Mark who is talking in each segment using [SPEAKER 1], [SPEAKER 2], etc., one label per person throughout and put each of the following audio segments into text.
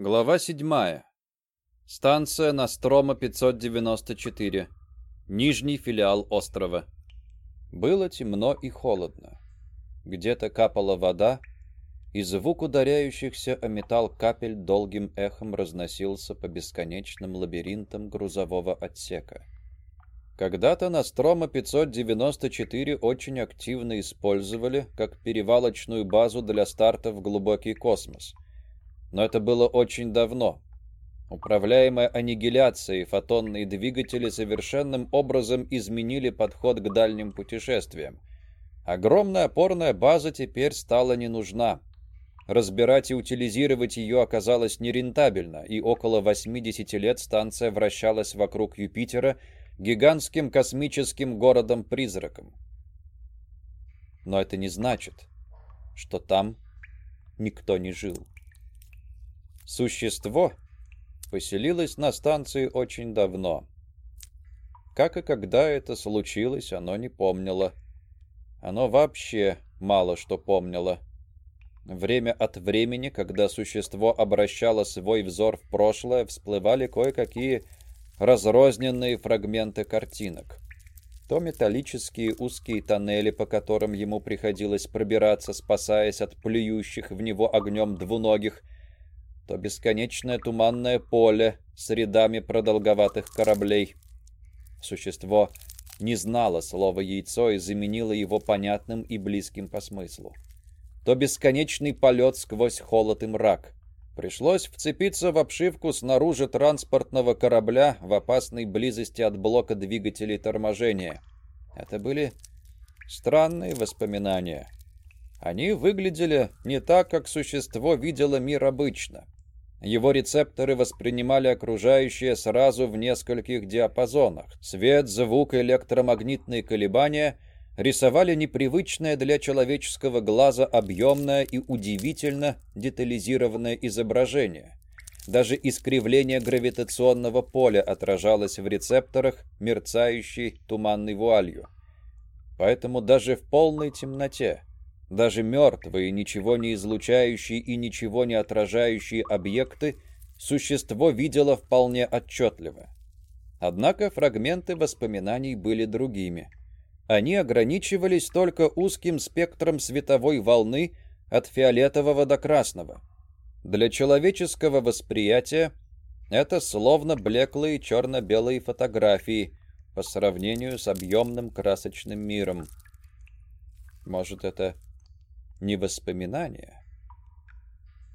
[SPEAKER 1] Глава 7. Станция Настрома 594. Нижний филиал острова. Было темно и холодно. Где-то капала вода, и звук ударяющихся о металл капель долгим эхом разносился по бесконечным лабиринтам грузового отсека. Когда-то Настрома 594 очень активно использовали как перевалочную базу для старта в глубокий космос – но это было очень давно. Управляемые аннигиляцией фотонные двигатели совершенным образом изменили подход к дальним путешествиям. Огромная опорная база теперь стала не нужна. Разбирать и утилизировать ее оказалось нерентабельно, и около 80 лет станция вращалась вокруг Юпитера гигантским космическим городом-призраком. Но это не значит, что там никто не жил. Существо поселилось на станции очень давно. Как и когда это случилось, оно не помнило. Оно вообще мало что помнило. Время от времени, когда существо обращало свой взор в прошлое, всплывали кое-какие разрозненные фрагменты картинок. То металлические узкие тоннели, по которым ему приходилось пробираться, спасаясь от плюющих в него огнем двуногих, то бесконечное туманное поле с рядами продолговатых кораблей. Существо не знало слова «яйцо» и заменило его понятным и близким по смыслу. То бесконечный полет сквозь холод и мрак. Пришлось вцепиться в обшивку снаружи транспортного корабля в опасной близости от блока двигателей торможения. Это были странные воспоминания. Они выглядели не так, как существо видело мир обычно. Его рецепторы воспринимали окружающее сразу в нескольких диапазонах. Свет, звук, электромагнитные колебания рисовали непривычное для человеческого глаза объемное и удивительно детализированное изображение. Даже искривление гравитационного поля отражалось в рецепторах, мерцающей туманной вуалью. Поэтому даже в полной темноте даже мертвые, ничего не излучающие и ничего не отражающие объекты существо видело вполне отчетливо. Однако фрагменты воспоминаний были другими. Они ограничивались только узким спектром световой волны от фиолетового до красного. Для человеческого восприятия это словно блеклые черно-белые фотографии по сравнению с объемным красочным миром. Может, это не воспоминания?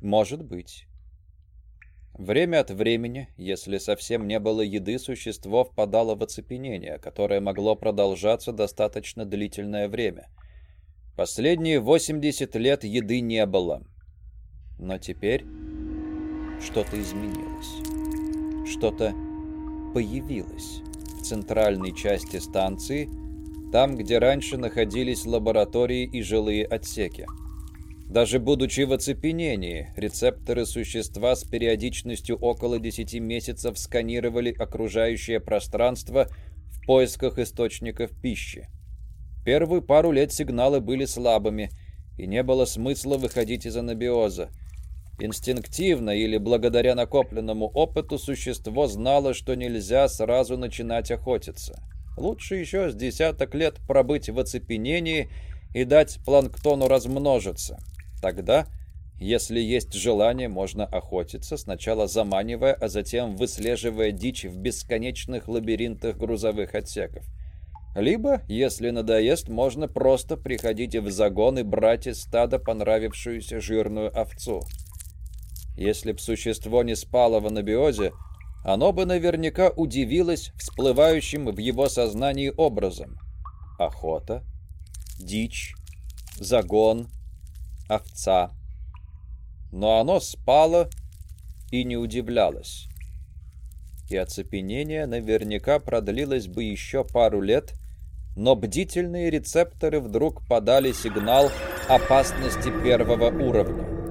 [SPEAKER 1] Может быть. Время от времени, если совсем не было еды, существо впадало в оцепенение, которое могло продолжаться достаточно длительное время. Последние 80 лет еды не было. Но теперь что-то изменилось. Что-то появилось в центральной части станции – там, где раньше находились лаборатории и жилые отсеки. Даже будучи в оцепенении, рецепторы существа с периодичностью около 10 месяцев сканировали окружающее пространство в поисках источников пищи. Первую пару лет сигналы были слабыми, и не было смысла выходить из анабиоза. Инстинктивно или благодаря накопленному опыту существо знало, что нельзя сразу начинать охотиться. Лучше еще с десяток лет пробыть в оцепенении и дать планктону размножиться. Тогда, если есть желание, можно охотиться, сначала заманивая, а затем выслеживая дичь в бесконечных лабиринтах грузовых отсеков. Либо, если надоест, можно просто приходить в загон и брать из стада понравившуюся жирную овцу. Если б существо не спало в анабиозе, оно бы наверняка удивилось всплывающим в его сознании образом. Охота, дичь, загон, овца. Но оно спало и не удивлялось. И оцепенение наверняка продлилось бы еще пару лет, но бдительные рецепторы вдруг подали сигнал опасности первого уровня.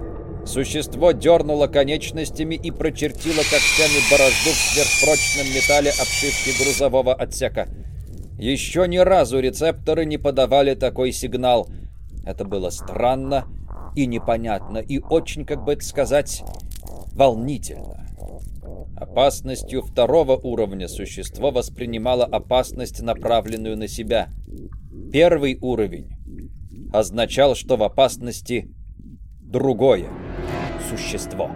[SPEAKER 1] Существо дернуло конечностями и прочертило когтями борозду в сверхпрочном металле обшивки грузового отсека. Еще ни разу рецепторы не подавали такой сигнал. Это было странно и непонятно, и очень, как бы это сказать, волнительно. Опасностью второго уровня существо воспринимало опасность, направленную на себя. Первый уровень означал, что в опасности другое существо.